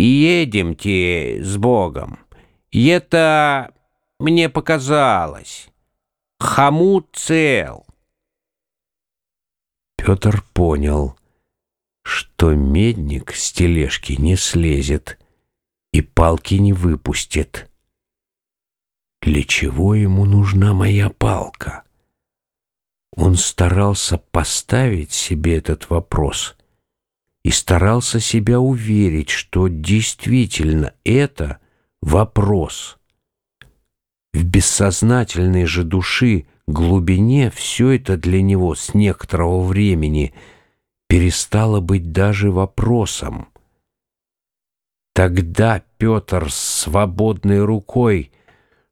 Едемте с Богом. Это мне показалось. Хомут цел. Петр понял, что медник с тележки не слезет и палки не выпустит. Для чего ему нужна моя палка? Он старался поставить себе этот вопрос и старался себя уверить, что действительно это вопрос. В бессознательной же души глубине все это для него с некоторого времени перестало быть даже вопросом. Тогда Петр с свободной рукой,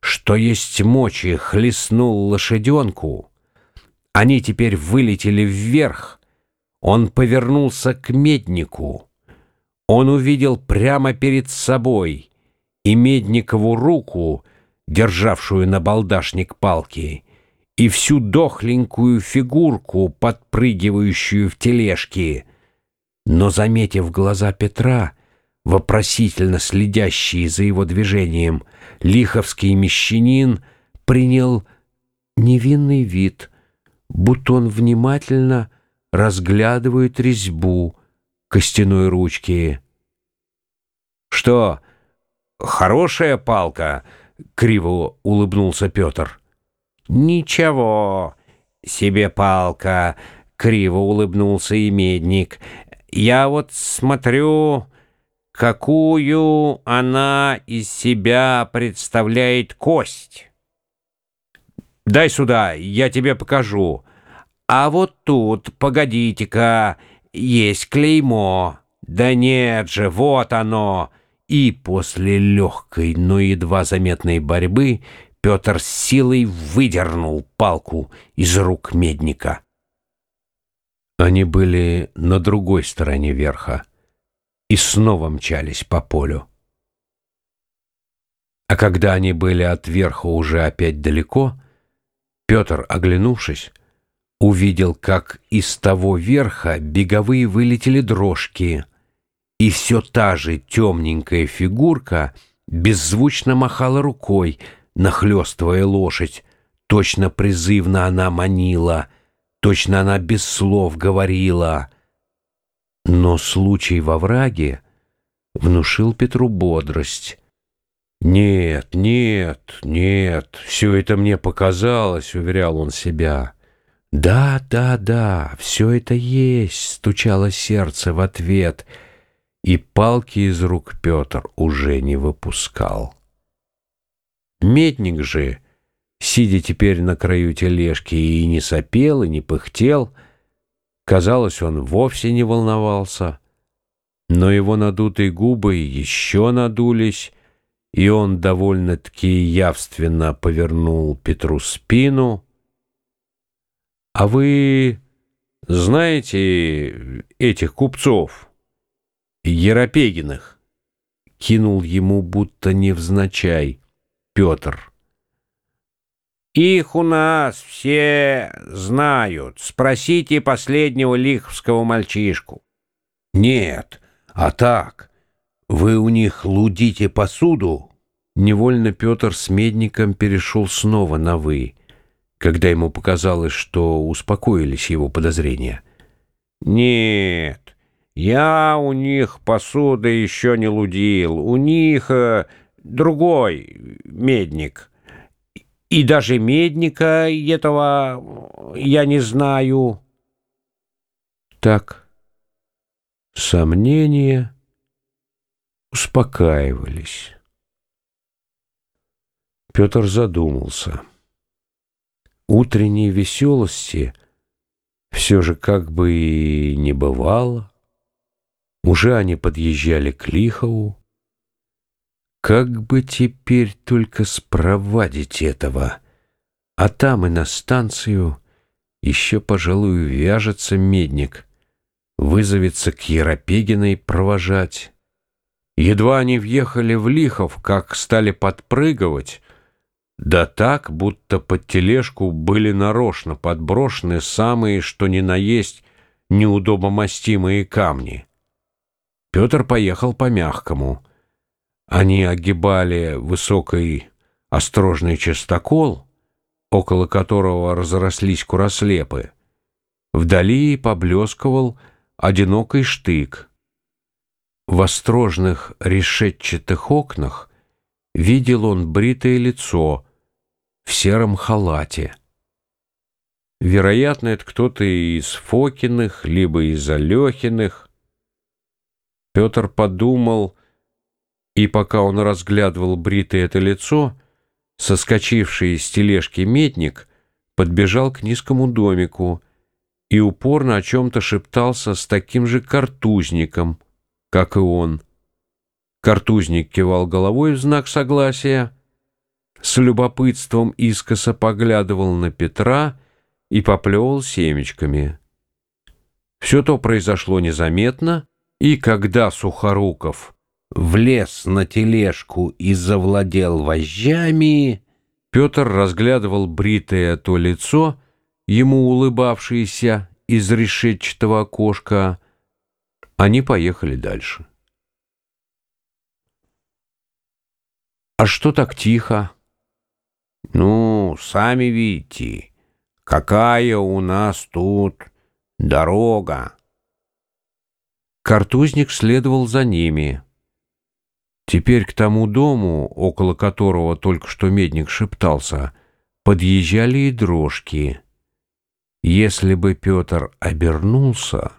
что есть мочи, хлестнул лошаденку. Они теперь вылетели вверх. Он повернулся к меднику. Он увидел прямо перед собой и медникову руку, державшую на балдашник палки, и всю дохленькую фигурку, подпрыгивающую в тележке. Но, заметив глаза Петра, вопросительно следящие за его движением, лиховский мещанин принял невинный вид, будто он внимательно разглядывает резьбу костяной ручки. «Что, хорошая палка?» — криво улыбнулся Петр. «Ничего себе палка!» — криво улыбнулся и медник. «Я вот смотрю...» какую она из себя представляет кость. Дай сюда, я тебе покажу. А вот тут, погодите-ка, есть клеймо. Да нет же, вот оно. И после легкой, но едва заметной борьбы Петр с силой выдернул палку из рук медника. Они были на другой стороне верха и снова мчались по полю. А когда они были от верха уже опять далеко, Петр, оглянувшись, увидел, как из того верха беговые вылетели дрожки, и все та же темненькая фигурка беззвучно махала рукой, нахлестывая лошадь. Точно призывно она манила, точно она без слов говорила — но случай во враге внушил Петру бодрость. «Нет, нет, нет, все это мне показалось», — уверял он себя. «Да, да, да, все это есть», — стучало сердце в ответ, и палки из рук Петр уже не выпускал. Медник же, сидя теперь на краю тележки, и не сопел, и не пыхтел, — Казалось, он вовсе не волновался, но его надутые губы еще надулись, и он довольно-таки явственно повернул Петру спину. «А вы знаете этих купцов, Еропегиных?» Кинул ему будто невзначай Петр. Их у нас все знают. Спросите последнего лиховского мальчишку. Нет, а так. Вы у них лудите посуду? Невольно Петр с Медником перешел снова на «вы», когда ему показалось, что успокоились его подозрения. «Нет, я у них посуды еще не лудил. У них э, другой медник». И даже медника этого я не знаю. Так, сомнения успокаивались. Петр задумался. Утренней веселости все же как бы и не бывало. Уже они подъезжали к Лихову. Как бы теперь только спровадить этого? А там и на станцию еще, пожалуй, вяжется медник, вызовется к Еропегиной провожать. Едва они въехали в Лихов, как стали подпрыгивать, да так, будто под тележку были нарочно подброшены самые, что ни на есть, неудобомостимые камни. Петр поехал по мягкому. Они огибали высокий острожный частокол, около которого разрослись курослепы. Вдали поблескивал одинокий штык. В острожных решетчатых окнах видел он бритое лицо в сером халате. Вероятно, это кто-то из Фокиных, либо из Алехиных. Петр подумал, и пока он разглядывал бритое это лицо, соскочивший из тележки медник подбежал к низкому домику и упорно о чем-то шептался с таким же картузником, как и он. Картузник кивал головой в знак согласия, с любопытством искоса поглядывал на Петра и поплевал семечками. Все то произошло незаметно, и когда Сухоруков влез на тележку и завладел вожжами, Петр разглядывал бритое то лицо, ему улыбавшееся из решетчатого окошка. Они поехали дальше. «А что так тихо?» «Ну, сами видите, какая у нас тут дорога». Картузник следовал за ними. Теперь к тому дому, около которого только что медник шептался, подъезжали и дрожки. Если бы Петр обернулся,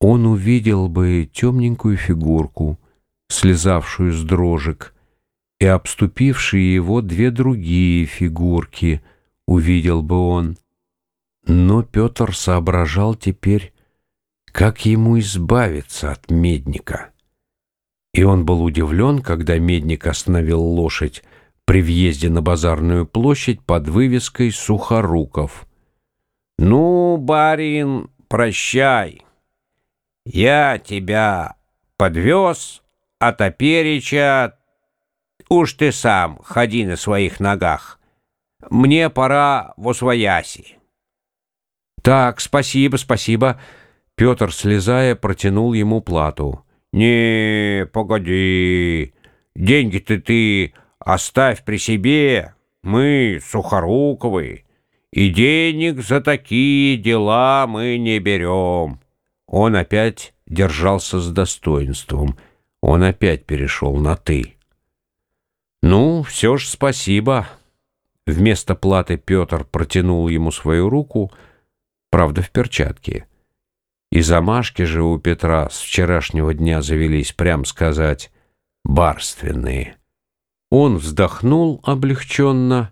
он увидел бы темненькую фигурку, слезавшую с дрожек, и обступившие его две другие фигурки увидел бы он. Но Петр соображал теперь, как ему избавиться от медника. И он был удивлен, когда медник остановил лошадь при въезде на базарную площадь под вывеской «Сухоруков». «Ну, барин, прощай. Я тебя подвез, а топереча Уж ты сам ходи на своих ногах. Мне пора в освояси. Так, спасибо, спасибо. Петр, слезая, протянул ему плату. Не, погоди. Деньги-то ты оставь при себе. Мы Сухоруковы. И денег за такие дела мы не берем. Он опять держался с достоинством. Он опять перешел на «ты». «Ну, все ж спасибо». Вместо платы Петр протянул ему свою руку, правда, в перчатке. И замашки же у Петра с вчерашнего дня завелись, прям сказать, барственные. Он вздохнул облегченно,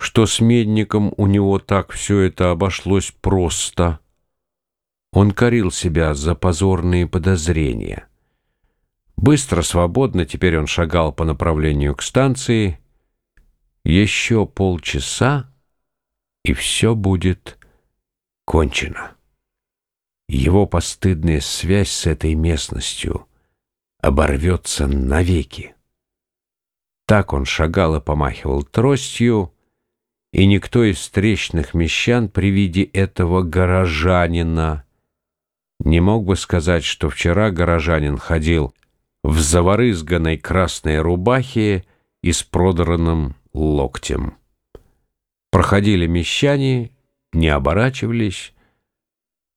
что с медником у него так все это обошлось просто. Он корил себя за позорные подозрения. Быстро, свободно теперь он шагал по направлению к станции. Еще полчаса, и все будет кончено. Его постыдная связь с этой местностью оборвется навеки. Так он шагал и помахивал тростью, и никто из встречных мещан при виде этого горожанина не мог бы сказать, что вчера горожанин ходил в заворызганной красной рубахе и с продранным локтем. Проходили мещане, не оборачивались,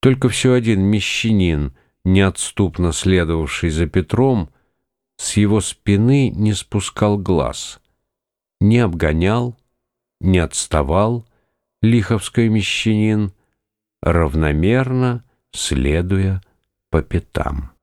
только все один мещанин, неотступно следовавший за Петром, с его спины не спускал глаз, не обгонял, не отставал лиховской мещанин, равномерно следуя по пятам.